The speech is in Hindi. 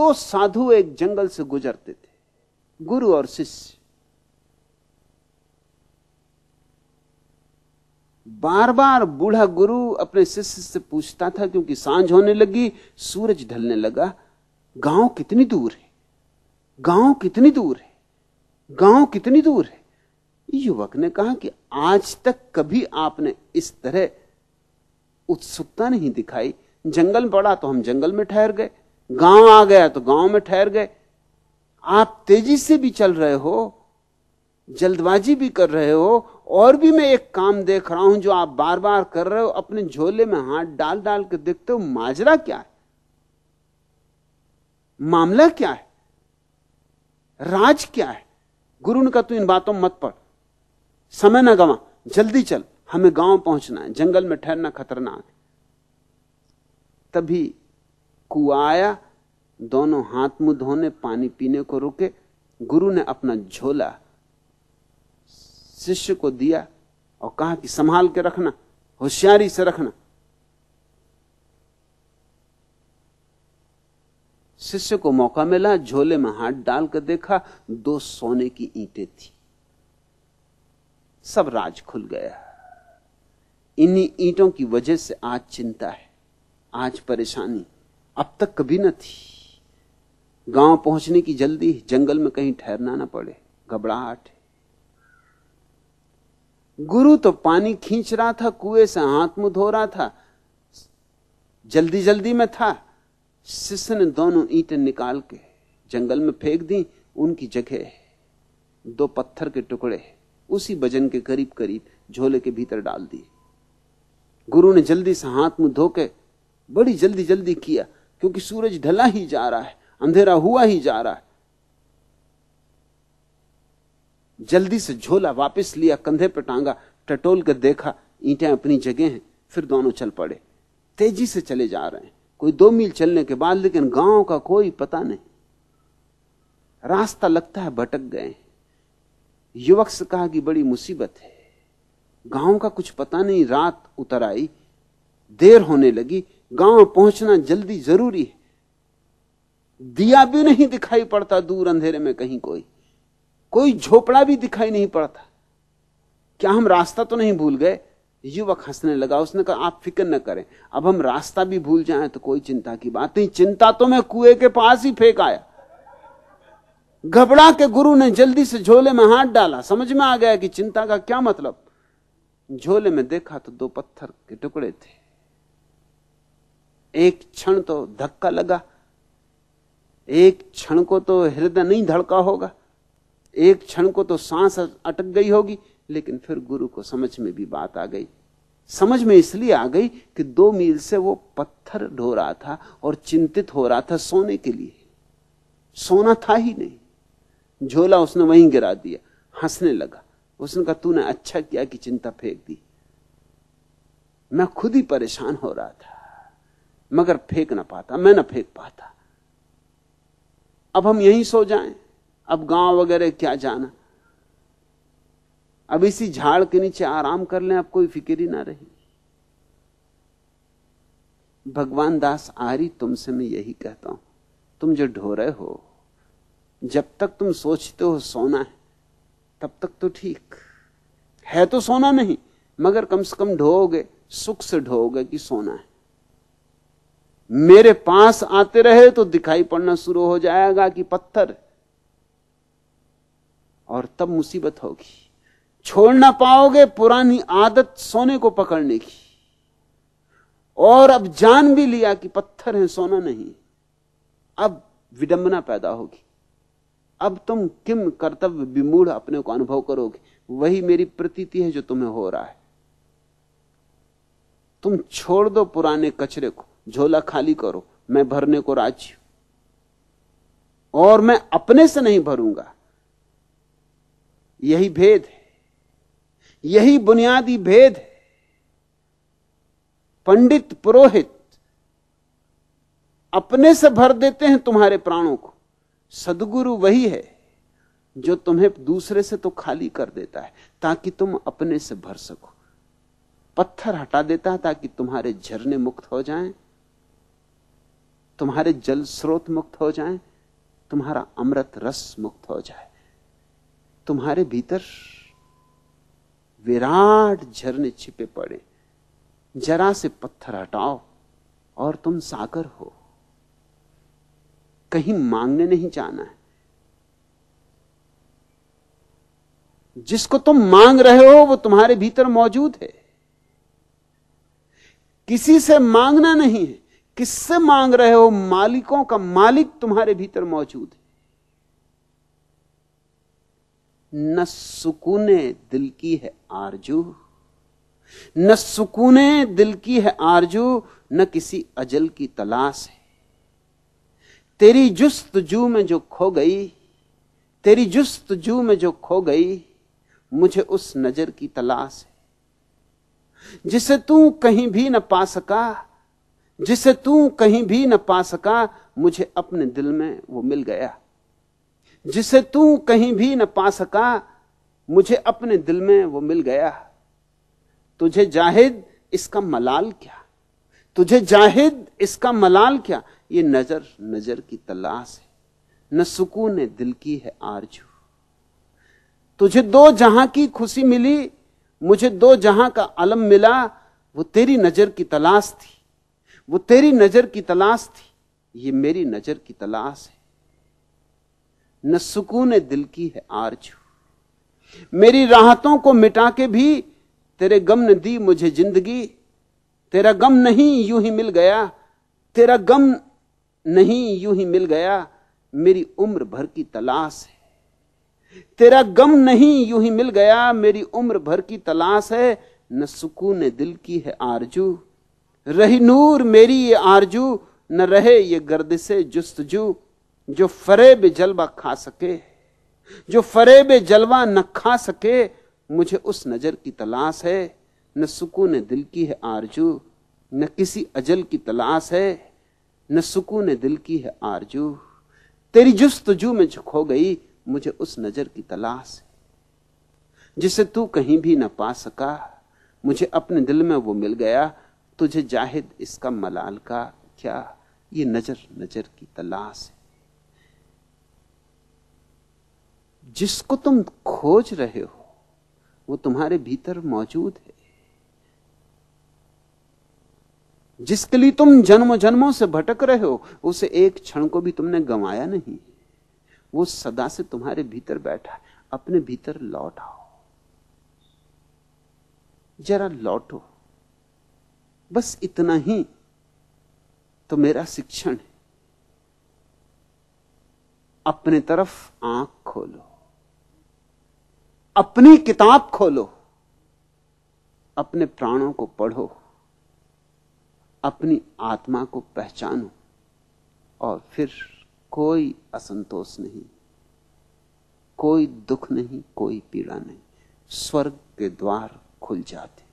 दो साधु एक जंगल से गुजरते थे, गुरु और शिष्य। बार बार बूढ़ा गुरु अपने शिष्य से पूछता था, क्योंकि साँझ होने लगी, सूरज ढलने लगा, गाँव कितनी दूर है? गाँव कितनी दूर है? गाँव कितनी दूर है? युवक ने कहा कि आज तक कभी आपने इस तरह उत्सुकता नहीं दिखाई। जंगल पड़ा तो हम जंगल में ठहर गए। गाँव आ गया तो गाँव में ठहर गए। आप तेज़ी से भी चल रहे हो, जल्दबाजी भी कर रहे हो, और भी मैं एक काम देख रहा हूँ जो आप बार बार कर रहे हो, अपने झोले में हाथ डाल डाल के देखते हो, माजरा क्या है? मामला क्या है? राज क्या है? गुरु ने कहा, तू इन बातों मत पढ़। समय ना गवा, जल्दी चल। हमें गाँव पहुँचना है, जंगल में ठहरना खतरनाक है। तभी कुआ आया दोनों हाथ मुँह धोने, पानी पीने को रुके, गुरु ने अपना झोला शिष्य को दिया और कहा कि संभाल के रखना, होशियारी से रखना। शिष्य को मौका मिला, झोले में हाथ डालकर देखा, दो सोने की ईंटें थी। सब राज खुल गया। इन्हीं ईंटों की वजह से आज चिंता है, आज परेशानी। अब तक कभी न थी। गाँव पहुँचने की जल्दी जंगल में कहीं ठहरना ना पड़े। घबराहट गुरु तो पानी खींच रहा था, कुएँ से हाथ मुँह धो रहा था। जल्दी जल्दी में था। शिष्य ने दोनों ईंटें निकाल के जंगल में फेंक दी। उनकी जगह दो पत्थर के टुकड़े उसी वज़न के करीब करीब झोले के भीतर डाल दिए। गुरु ने जल्दी से हाथ मुँह धोके बड़ी जल्दी जल्दी किया। क्योंकि सूरज ढला ही जा रहा है, अंधेरा हुआ ही जा रहा है। जल्दी से झोला वापस लिया, कंधे पर टांगा, टटोल कर देखा, ईंटें अपनी जगह हैं, फिर दोनों चल पड़े। तेज़ी से चले जा रहे हैं। कोई दो मील चलने के बाद, लेकिन गाँव का कोई पता नहीं। रास्ता लगता है भटक गए युवक से कहा कि बड़ी मुसीबत है। गाँव का कुछ पता नहीं, रात उतर आई, देर होने लगी गाँव पहुँचना जल्दी ज़रूरी है। दिया भी नहीं दिखाई पड़ता दूर अंधेरे में कहीं कोई। कोई झोपड़ा भी दिखाई नहीं पड़ता। क्या हम रास्ता तो नहीं भूल गए? युवक हंसने लगा, उसने कहा, आप फ़िक्र न करें। अब हम रास्ता भी भूल जाएँ तो कोई चिंता की बात नहीं। चिंता तो मैं कुएँ के पास ही फेंक आया। घबरा के गुरु ने जल्दी से झोले में हाथ डाला। समझ में आ गया कि चिंता का क्या मतलब? झोले में देखा तो दो पत्थर के टुकड़े थे। एक क्षण तो धक्का लगा, एक क्षण को तो हृदय नहीं धड़का होगा, एक क्षण को तो सांस अटक गई होगी, लेकिन फिर गुरु को समझ में भी बात आ गई। समझ में इसलिए आ गई कि दो मील से वो पत्थर ढो रहा था और चिंतित हो रहा था सोने के लिए। सोना था ही नहीं। झोला उसने वहीं गिरा दिया, हंसने लगा। उसने कहा, तूने अच्छा किया कि चिंता फेंक दी। मैं खुद ही परेशान हो रहा था। मगर फेंक ना पाता, मैं ना फेंक पाता। अब हम यहीं सो जाएँ, अब गाँव वगैरह क्या जाना। अब इसी झाड़ के नीचे आराम कर लें, अब कोई फ़िक्र ही ना रही। भगवान दास आरी तुमसे मैं यही कहता हूँ, तुम जो ढो रहे हो, जब तक तुम सोचते हो सोना है, तब तक तो ठीक। है तो सोना नहीं, मगर कम से कम ढोगे सुख से ढोगे कि सोना है। मेरे पास आते रहे तो दिखाई पड़ना शुरू हो जाएगा कि पत्थर और तब मुसीबत होगी। छोड़ ना पाओगे पुरानी आदत सोने को पकड़ने की। और अब जान भी लिया कि पत्थर है, सोना नहीं। अब विडंबना पैदा होगी। अब तुम किम कर्तव्य विमूढ़ अपने को अनुभव करोगे? वही मेरी प्रतीति है जो तुम्हें हो रहा है। तुम छोड़ दो पुराने कचरे को। झोला खाली करो, मैं भरने को राज़ी और मैं अपने से नहीं भरूँगा। यही भेद है। यही बुनियादी भेद है। पंडित पुरोहित अपने से भर देते हैं तुम्हारे प्राणों को। सदगुरु वही है जो तुम्हें दूसरे से तो खाली कर देता है, ताकि तुम अपने से भर सको। पत्थर हटा देता है ताकि तुम्हारे झरने मुक्त हो जाएँ। तुम्हारे जल स्रोत मुक्त हो जाएँ, तुम्हारा अमृत रस मुक्त हो जाए। तुम्हारे भीतर विराट झरने छिपे पड़े। जरा से पत्थर हटाओ और तुम सागर हो। कहीं मांगने नहीं जाना है। जिसको तुम मांग रहे हो वो तुम्हारे भीतर मौजूद है। किसी से मांगना नहीं है। किससे मांग रहे हो? मालिकों का मालिक तुम्हारे भीतर मौजूद है। न सुकूने दिल की है आरज़ू, न सुकूने दिल की है आरज़ू, न किसी अजल की तलाश है। तेरी जुस्त जू में जो खो गई, तेरी जुस्त जू में जो खो गई, मुझे उस नज़र की तलाश है, जिसे तू कहीं भी न पा सका। जिसे तू कहीं भी न पा सका, मुझे अपने दिल में वो मिल गया। जिसे तू कहीं भी न पा सका, मुझे अपने दिल में वो मिल गया। तुझे जाहिद, इसका मलाल क्या? तुझे जाहिद, इसका मलाल क्या? ये नज़र नज़र की तलाश है। न सुकून दिल की है आरज़ू। तुझे दो जहाँ की खुशी मिली, मुझे दो जहाँ का अलम मिला, वो तेरी नज़र की तलाश थी। वो तेरी नज़र की तलाश थी। ये मेरी नज़र की तलाश है। न सुकून दिल की है आरज़ू। मेरी राहतों को मिटा के भी तेरे गम ने दी मुझे ज़िंदगी। तेरा गम नहीं यूँ ही मिल गया। तेरा गम नहीं यूँ ही मिल गया। मेरी उम्र भर की तलाश है। तेरा गम नहीं यूँ ही मिल गया। मेरी उम्र भर की तलाश है। न सुकून दिल की है आरज़ू। रही नूर मेरी ये आरज़ू, न रहे ये गर्द से जुस्तजू। जो फरेब जलवा खा सके, जो फरेब जलवा न खा सके, मुझे उस नज़र की तलाश है। न सुकून दिल की है आरज़ू, न किसी अजल की तलाश है। न सुकून दिल की है आरज़ू। तेरी जुस्तजू में जो खो गई, मुझे उस नज़र की तलाश है। जिसे तू कहीं भी ना पा सका, मुझे अपने दिल में वो मिल गया तुझे जाहिद, इसका मलाल का क्या? ये नज़र नज़र की तलाश है। जिसको तुम खोज रहे हो, वो तुम्हारे भीतर मौजूद है। जिसके लिए तुम जन्मों जन्मों से भटक रहे हो, उसे एक क्षण को भी तुमने गंवाया नहीं। वो सदा से तुम्हारे भीतर बैठा है। अपने भीतर लौट आओ। जरा लौटो। बस इतना ही। तो मेरा शिक्षण है। अपने तरफ़ आँख खोलो। अपनी किताब खोलो। अपने प्राणों को पढ़ो। अपनी आत्मा को पहचानो। और फिर कोई असंतोष नहीं। कोई दुख नहीं, कोई पीड़ा नहीं। स्वर्ग के द्वार खुल जाते।